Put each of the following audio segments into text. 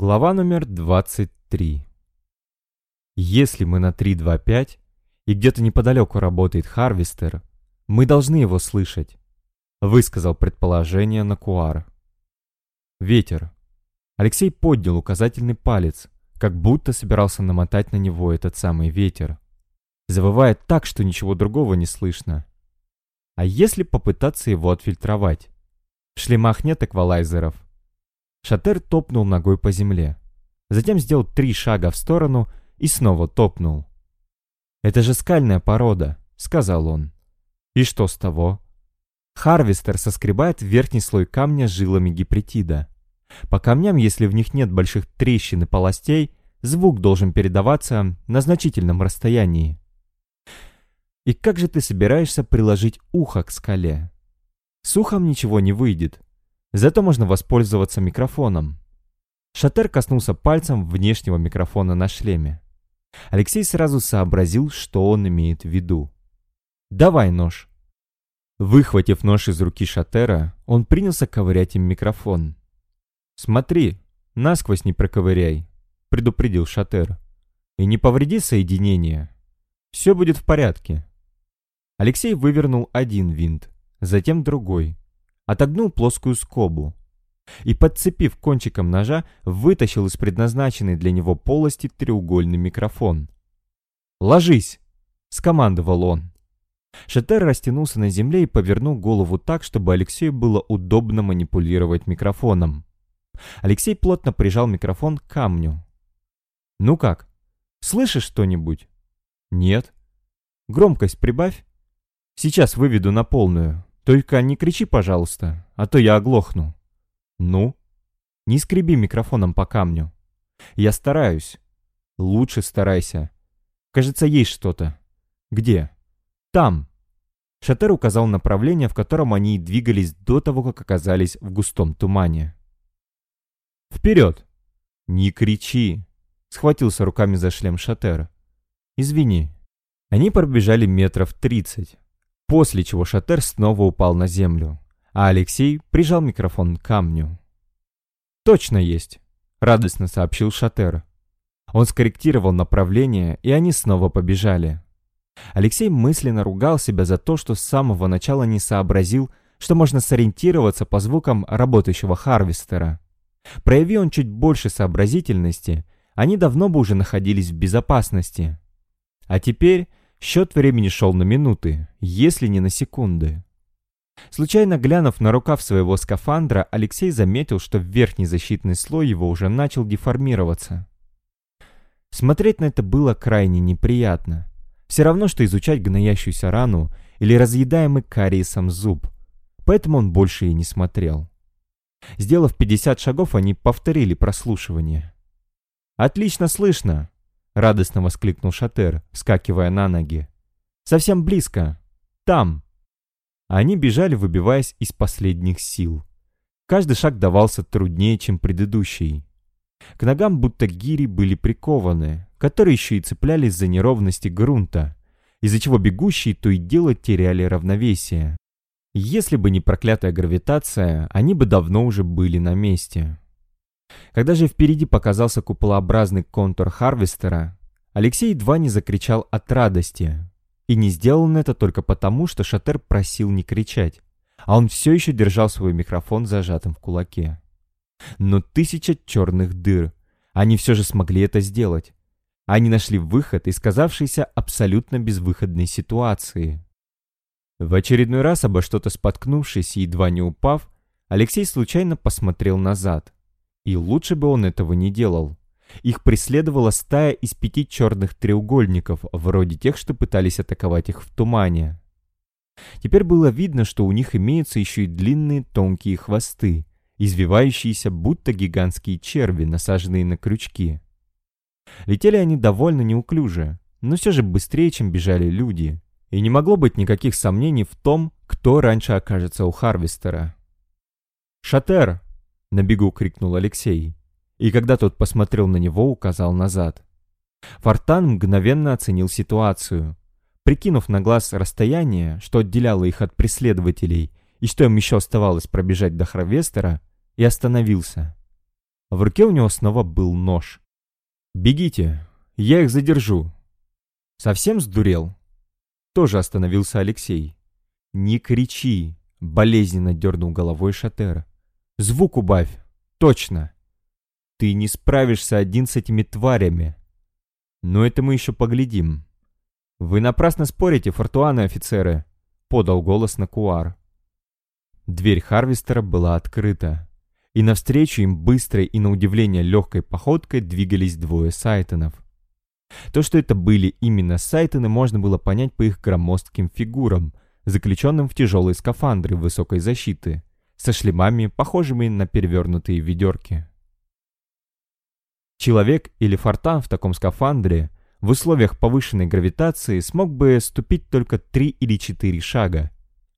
Глава номер 23. Если мы на 325 и где-то неподалеку работает Харвестер, мы должны его слышать, высказал предположение Накуар. Ветер. Алексей поднял указательный палец, как будто собирался намотать на него этот самый ветер. Завывает так, что ничего другого не слышно. А если попытаться его отфильтровать? В шлемах нет эквалайзеров. Шатер топнул ногой по земле. Затем сделал три шага в сторону и снова топнул. «Это же скальная порода», — сказал он. «И что с того?» Харвестер соскребает верхний слой камня жилами гипретида. По камням, если в них нет больших трещин и полостей, звук должен передаваться на значительном расстоянии. И как же ты собираешься приложить ухо к скале? С ухом ничего не выйдет. Зато можно воспользоваться микрофоном. Шатер коснулся пальцем внешнего микрофона на шлеме. Алексей сразу сообразил, что он имеет в виду. «Давай нож». Выхватив нож из руки Шатера, он принялся ковырять им микрофон. «Смотри, насквозь не проковыряй», — предупредил Шатер. «И не повреди соединение. Все будет в порядке». Алексей вывернул один винт, затем другой, отогнул плоскую скобу и, подцепив кончиком ножа, вытащил из предназначенной для него полости треугольный микрофон. «Ложись!» — скомандовал он. Шатер растянулся на земле и повернул голову так, чтобы Алексею было удобно манипулировать микрофоном. Алексей плотно прижал микрофон к камню. «Ну как? Слышишь что-нибудь?» «Нет». «Громкость прибавь. Сейчас выведу на полную». Только не кричи, пожалуйста, а то я оглохну. Ну? Не скреби микрофоном по камню. Я стараюсь. Лучше старайся. Кажется, есть что-то. Где? Там. Шатер указал направление, в котором они двигались до того, как оказались в густом тумане. «Вперед!» «Не кричи!» Схватился руками за шлем Шатера. «Извини». Они пробежали метров тридцать после чего Шатер снова упал на землю, а Алексей прижал микрофон к камню. «Точно есть», — радостно сообщил Шатер. Он скорректировал направление, и они снова побежали. Алексей мысленно ругал себя за то, что с самого начала не сообразил, что можно сориентироваться по звукам работающего Харвестера. Прояви он чуть больше сообразительности, они давно бы уже находились в безопасности. А теперь Счет времени шел на минуты, если не на секунды. Случайно глянув на рукав своего скафандра, Алексей заметил, что верхний защитный слой его уже начал деформироваться. Смотреть на это было крайне неприятно. Все равно, что изучать гноящуюся рану или разъедаемый кариесом зуб. Поэтому он больше и не смотрел. Сделав 50 шагов, они повторили прослушивание. «Отлично слышно!» Радостно воскликнул Шатер, вскакивая на ноги. «Совсем близко! Там!» Они бежали, выбиваясь из последних сил. Каждый шаг давался труднее, чем предыдущий. К ногам будто гири были прикованы, которые еще и цеплялись за неровности грунта, из-за чего бегущие то и дело теряли равновесие. Если бы не проклятая гравитация, они бы давно уже были на месте. Когда же впереди показался куполообразный контур Харвестера, Алексей едва не закричал от радости. И не сделал он это только потому, что Шатер просил не кричать, а он все еще держал свой микрофон зажатым в кулаке. Но тысяча черных дыр. Они все же смогли это сделать. Они нашли выход из казавшейся абсолютно безвыходной ситуации. В очередной раз, обо что-то споткнувшись и едва не упав, Алексей случайно посмотрел назад. И лучше бы он этого не делал. Их преследовала стая из пяти черных треугольников, вроде тех, что пытались атаковать их в тумане. Теперь было видно, что у них имеются еще и длинные тонкие хвосты, извивающиеся будто гигантские черви, насаженные на крючки. Летели они довольно неуклюже, но все же быстрее, чем бежали люди. И не могло быть никаких сомнений в том, кто раньше окажется у Харвестера. «Шатер!» На бегу крикнул Алексей. И когда тот посмотрел на него, указал назад. Фортан мгновенно оценил ситуацию. Прикинув на глаз расстояние, что отделяло их от преследователей, и что им еще оставалось пробежать до Харвестера, и остановился. В руке у него снова был нож. «Бегите, я их задержу». «Совсем сдурел?» Тоже остановился Алексей. «Не кричи!» — болезненно дернул головой Шатер. «Звук убавь! Точно!» «Ты не справишься один с этими тварями!» «Но это мы еще поглядим!» «Вы напрасно спорите, фортуаны офицеры!» — подал голос Накуар. Дверь Харвестера была открыта, и навстречу им быстрой и на удивление легкой походкой двигались двое сайтонов. То, что это были именно сайтоны, можно было понять по их громоздким фигурам, заключенным в тяжелые скафандры высокой защиты, со шлемами, похожими на перевернутые ведерки. Человек или фортан в таком скафандре в условиях повышенной гравитации смог бы ступить только три или четыре шага,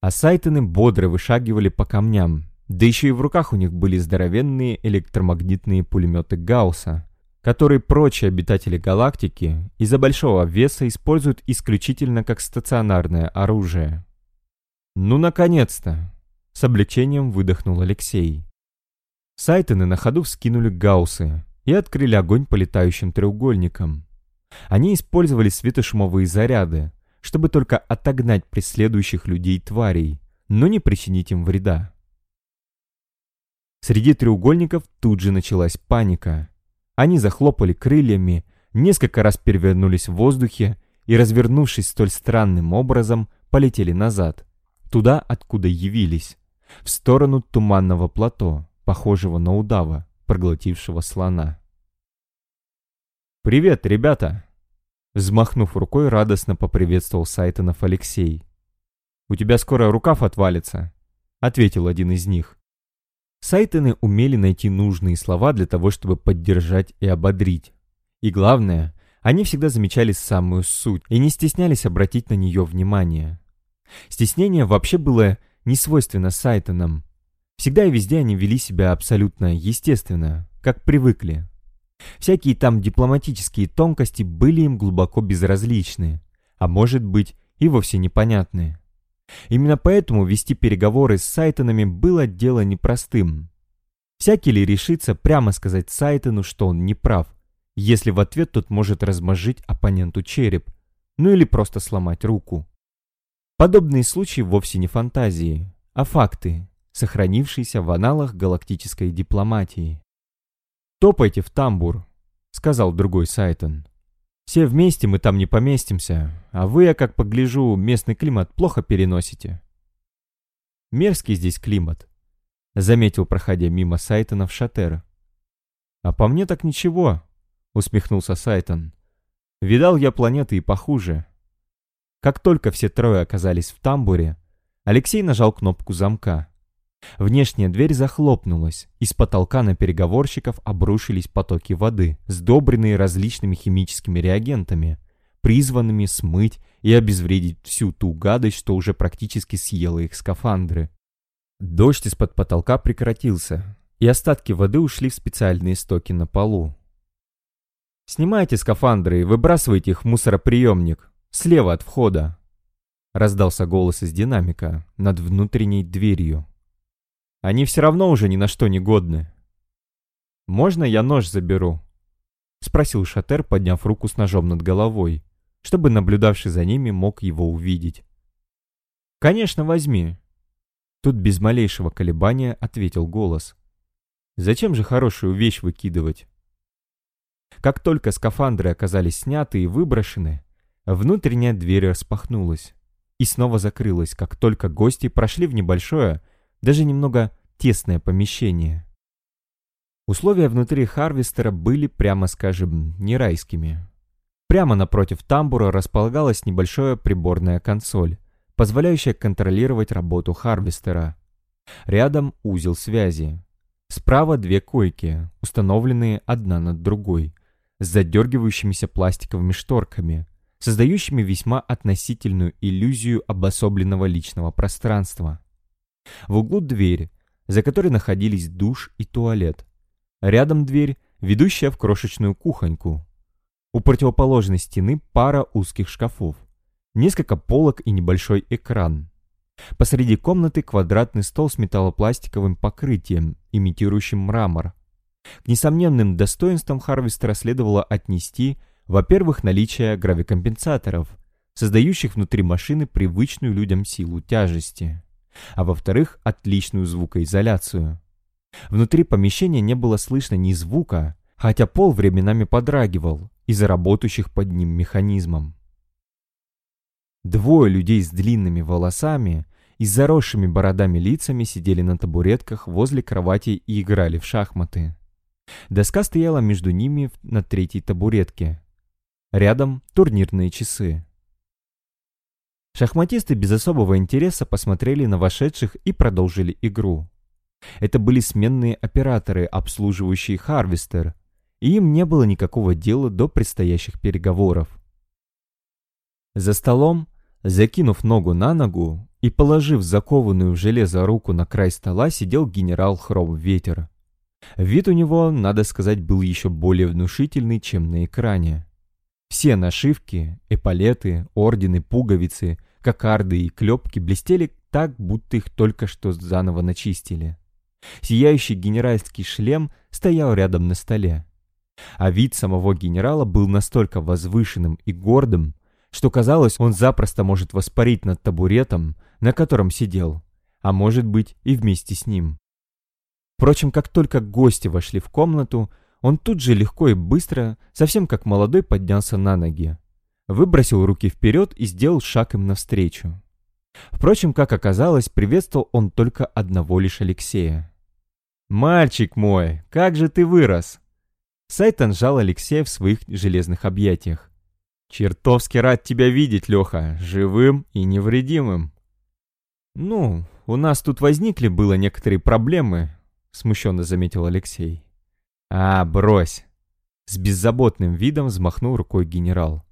а сайтоны бодро вышагивали по камням, да еще и в руках у них были здоровенные электромагнитные пулеметы Гаусса, которые прочие обитатели галактики из-за большого веса используют исключительно как стационарное оружие. «Ну, наконец-то!» — с облегчением выдохнул Алексей. Сайтоны на ходу вскинули гауссы и открыли огонь по летающим треугольникам. Они использовали светошумовые заряды, чтобы только отогнать преследующих людей тварей, но не причинить им вреда. Среди треугольников тут же началась паника. Они захлопали крыльями, несколько раз перевернулись в воздухе и, развернувшись столь странным образом, полетели назад, туда, откуда явились, в сторону туманного плато, похожего на удава, проглотившего слона. «Привет, ребята!» Взмахнув рукой, радостно поприветствовал Сайтонов Алексей. «У тебя скоро рукав отвалится», — ответил один из них. Сайтоны умели найти нужные слова для того, чтобы поддержать и ободрить. И главное, они всегда замечали самую суть и не стеснялись обратить на нее внимание. Стеснение вообще было не свойственно Сайтонам. Всегда и везде они вели себя абсолютно естественно, как привыкли. Всякие там дипломатические тонкости были им глубоко безразличны, а может быть и вовсе непонятны. Именно поэтому вести переговоры с Сайтонами было дело непростым. Всякий ли решится прямо сказать Сайтону, что он не прав, если в ответ тот может размозжить оппоненту череп, ну или просто сломать руку. Подобные случаи вовсе не фантазии, а факты, сохранившиеся в аналах галактической дипломатии. «Топайте в тамбур», — сказал другой Сайтон. «Все вместе мы там не поместимся, а вы, я как погляжу, местный климат плохо переносите». «Мерзкий здесь климат», — заметил, проходя мимо Сайтона в Шатер. «А по мне так ничего», — усмехнулся Сайтон. «Видал я планеты и похуже». Как только все трое оказались в тамбуре, Алексей нажал кнопку замка. Внешняя дверь захлопнулась, и с потолка на переговорщиков обрушились потоки воды, сдобренные различными химическими реагентами, призванными смыть и обезвредить всю ту гадость, что уже практически съела их скафандры. Дождь из-под потолка прекратился, и остатки воды ушли в специальные стоки на полу. «Снимайте скафандры и выбрасывайте их в мусороприемник, слева от входа», раздался голос из динамика над внутренней дверью. Они все равно уже ни на что не годны. «Можно я нож заберу?» — спросил Шатер, подняв руку с ножом над головой, чтобы наблюдавший за ними мог его увидеть. «Конечно, возьми!» Тут без малейшего колебания ответил голос. «Зачем же хорошую вещь выкидывать?» Как только скафандры оказались сняты и выброшены, внутренняя дверь распахнулась и снова закрылась, как только гости прошли в небольшое, даже немного тесное помещение. Условия внутри Харвестера были, прямо скажем, не райскими. Прямо напротив тамбура располагалась небольшая приборная консоль, позволяющая контролировать работу Харвестера. Рядом узел связи. Справа две койки, установленные одна над другой, с задергивающимися пластиковыми шторками, создающими весьма относительную иллюзию обособленного личного пространства. В углу дверь, за которой находились душ и туалет. Рядом дверь, ведущая в крошечную кухоньку. У противоположной стены пара узких шкафов, несколько полок и небольшой экран. Посреди комнаты квадратный стол с металлопластиковым покрытием, имитирующим мрамор. К несомненным достоинствам Харвестера следовало отнести, во-первых, наличие гравикомпенсаторов, создающих внутри машины привычную людям силу тяжести, а во-вторых, отличную звукоизоляцию. Внутри помещения не было слышно ни звука, хотя пол временами подрагивал из-за работающих под ним механизмом. Двое людей с длинными волосами и заросшими бородами лицами сидели на табуретках возле кровати и играли в шахматы. Доска стояла между ними на третьей табуретке. Рядом турнирные часы. Шахматисты без особого интереса посмотрели на вошедших и продолжили игру. Это были сменные операторы, обслуживающие Харвестер, и им не было никакого дела до предстоящих переговоров. За столом Закинув ногу на ногу и положив закованную в железо руку на край стола, сидел генерал Хром Ветер. Вид у него, надо сказать, был еще более внушительный, чем на экране. Все нашивки, эполеты, ордены, пуговицы, кокарды и клепки блестели так, будто их только что заново начистили. Сияющий генеральский шлем стоял рядом на столе. А вид самого генерала был настолько возвышенным и гордым, что казалось, он запросто может воспарить над табуретом, на котором сидел, а может быть и вместе с ним. Впрочем, как только гости вошли в комнату, он тут же легко и быстро, совсем как молодой, поднялся на ноги, выбросил руки вперед и сделал шаг им навстречу. Впрочем, как оказалось, приветствовал он только одного лишь Алексея. «Мальчик мой, как же ты вырос!» Сайтон жал Алексея в своих железных объятиях. «Чертовски рад тебя видеть, Леха, живым и невредимым». «Ну, у нас тут возникли было некоторые проблемы», — смущенно заметил Алексей. «А, брось!» С беззаботным видом взмахнул рукой генерал.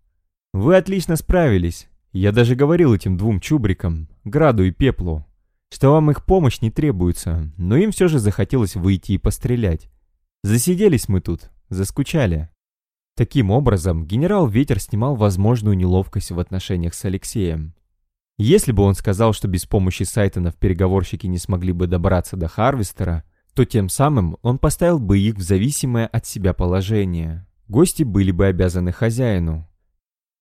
«Вы отлично справились. Я даже говорил этим двум чубрикам, Граду и Пеплу, что вам их помощь не требуется, но им все же захотелось выйти и пострелять. Засиделись мы тут, заскучали». Таким образом, генерал Ветер снимал возможную неловкость в отношениях с Алексеем. Если бы он сказал, что без помощи Сайтонов переговорщики не смогли бы добраться до Харвестера, то тем самым он поставил бы их в зависимое от себя положение. Гости были бы обязаны хозяину.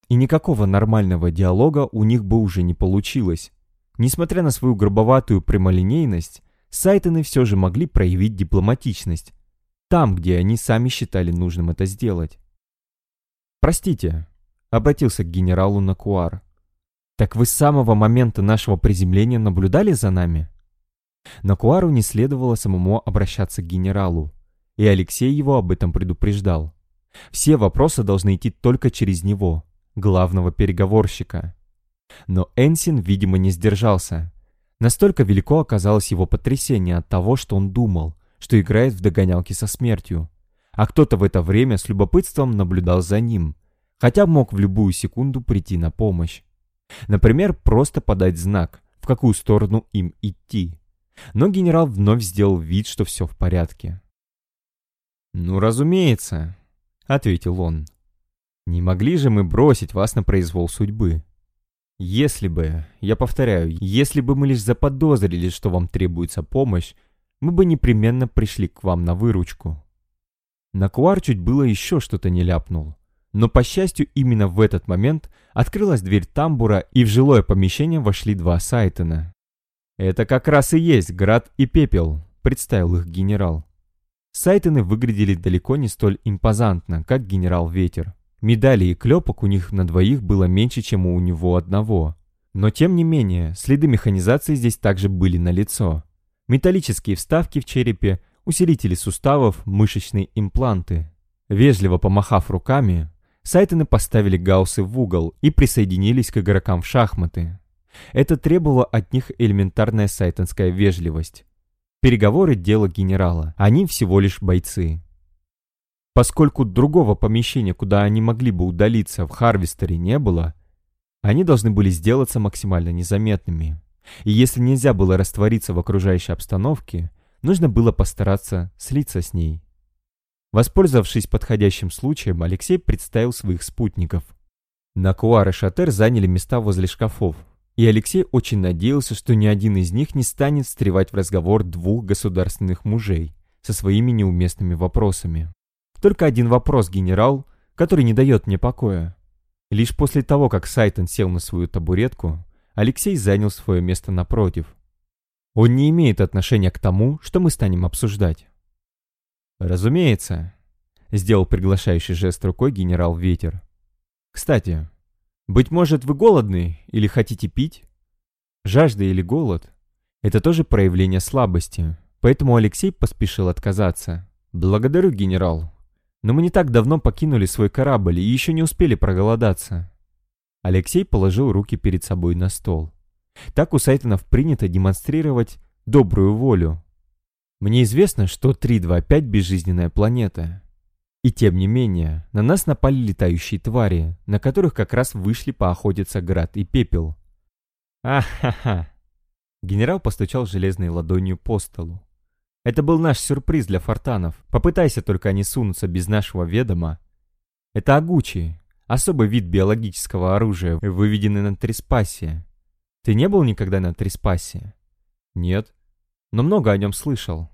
И никакого нормального диалога у них бы уже не получилось. Несмотря на свою грубоватую прямолинейность, Сайтоны все же могли проявить дипломатичность, там, где они сами считали нужным это сделать. «Простите», — обратился к генералу Накуар. «Так вы с самого момента нашего приземления наблюдали за нами?» Накуару не следовало самому обращаться к генералу, и Алексей его об этом предупреждал. Все вопросы должны идти только через него, главного переговорщика. Но Энсин, видимо, не сдержался. Настолько велико оказалось его потрясение от того, что он думал, что играет в догонялки со смертью, а кто-то в это время с любопытством наблюдал за ним, хотя мог в любую секунду прийти на помощь. Например, просто подать знак, в какую сторону им идти. Но генерал вновь сделал вид, что все в порядке. «Ну, разумеется», — ответил он. «Не могли же мы бросить вас на произвол судьбы? Если бы, я повторяю, если бы мы лишь заподозрили, что вам требуется помощь, мы бы непременно пришли к вам на выручку. Накуар чуть было еще что-то не ляпнул. Но, по счастью, именно в этот момент открылась дверь тамбура, и в жилое помещение вошли два Сайтона. «Это как раз и есть Град и Пепел», — представил их генерал. Сайтоны выглядели далеко не столь импозантно, как генерал Ветер. Медалей и клепок у них на двоих было меньше, чем у него одного. Но тем не менее, следы механизации здесь также были налицо. Металлические вставки в черепе, усилители суставов, мышечные импланты. Вежливо помахав руками, Сайтоны поставили гауссы в угол и присоединились к игрокам в шахматы. Это требовало от них элементарная сайтонская вежливость. Переговоры – дело генерала, они всего лишь бойцы. Поскольку другого помещения, куда они могли бы удалиться, в Харвестере не было, они должны были сделаться максимально незаметными. И если нельзя было раствориться в окружающей обстановке, нужно было постараться слиться с ней. Воспользовавшись подходящим случаем, Алексей представил своих спутников. Накуар и Шатер заняли места возле шкафов, и Алексей очень надеялся, что ни один из них не станет встревать в разговор двух государственных мужей, со своими неуместными вопросами. Только один вопрос, генерал, который не дает мне покоя. Лишь после того, как Сайтон сел на свою табуретку, Алексей занял свое место напротив. Он не имеет отношения к тому, что мы станем обсуждать. «Разумеется», — сделал приглашающий жест рукой генерал Ветер. «Кстати, быть может, вы голодны или хотите пить? Жажда или голод — это тоже проявление слабости, поэтому Алексей поспешил отказаться. Благодарю, генерал, но мы не так давно покинули свой корабль и еще не успели проголодаться. Алексей положил руки перед собой на стол. Так у Сайтонов принято демонстрировать добрую волю. Мне известно, что 325 безжизненная планета. И тем не менее, на нас напали летающие твари, на которых как раз вышли поохотиться Град и Пепел. Ахаха. Генерал постучал железной ладонью по столу. Это был наш сюрприз для фортанов. Попытайся только они сунуться без нашего ведома. Это агучи, особый вид биологического оружия, выведенный на Триспасе. Ты не был никогда на Триспасе? Нет. Но много о нем слышал.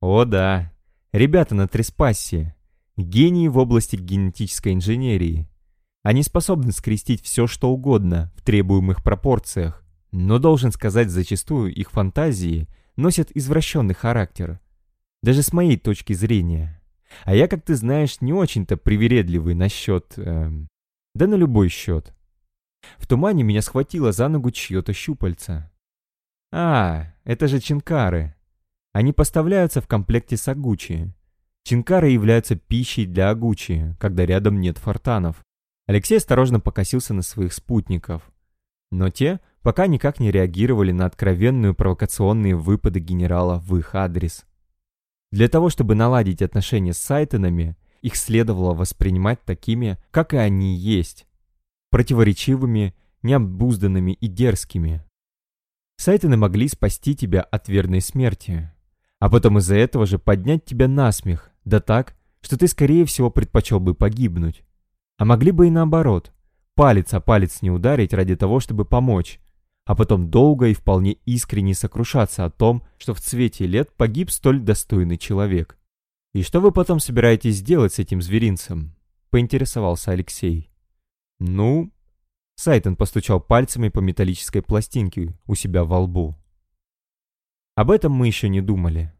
О да. Ребята на Триспасе. Гении в области генетической инженерии. Они способны скрестить все, что угодно в требуемых пропорциях. Но должен сказать, зачастую их фантазии – носят извращенный характер. Даже с моей точки зрения. А я, как ты знаешь, не очень-то привередливый насчет... Эм, да на любой счет. В тумане меня схватило за ногу чье-то щупальце. А, это же чинкары. Они поставляются в комплекте с агучи. Чинкары являются пищей для агучи, когда рядом нет фортанов. Алексей осторожно покосился на своих спутников. Но те пока никак не реагировали на откровенную провокационные выпады генерала в их адрес. Для того, чтобы наладить отношения с Сайтонами, их следовало воспринимать такими, как и они есть. Противоречивыми, необузданными и дерзкими. Сайтоны могли спасти тебя от верной смерти, а потом из-за этого же поднять тебя на смех, да так, что ты скорее всего предпочел бы погибнуть. А могли бы и наоборот, палец о палец не ударить ради того, чтобы помочь, а потом долго и вполне искренне сокрушаться о том, что в цвете лет погиб столь достойный человек. «И что вы потом собираетесь делать с этим зверинцем?» — поинтересовался Алексей. «Ну...» Сайтон постучал пальцами по металлической пластинке у себя во лбу. «Об этом мы еще не думали.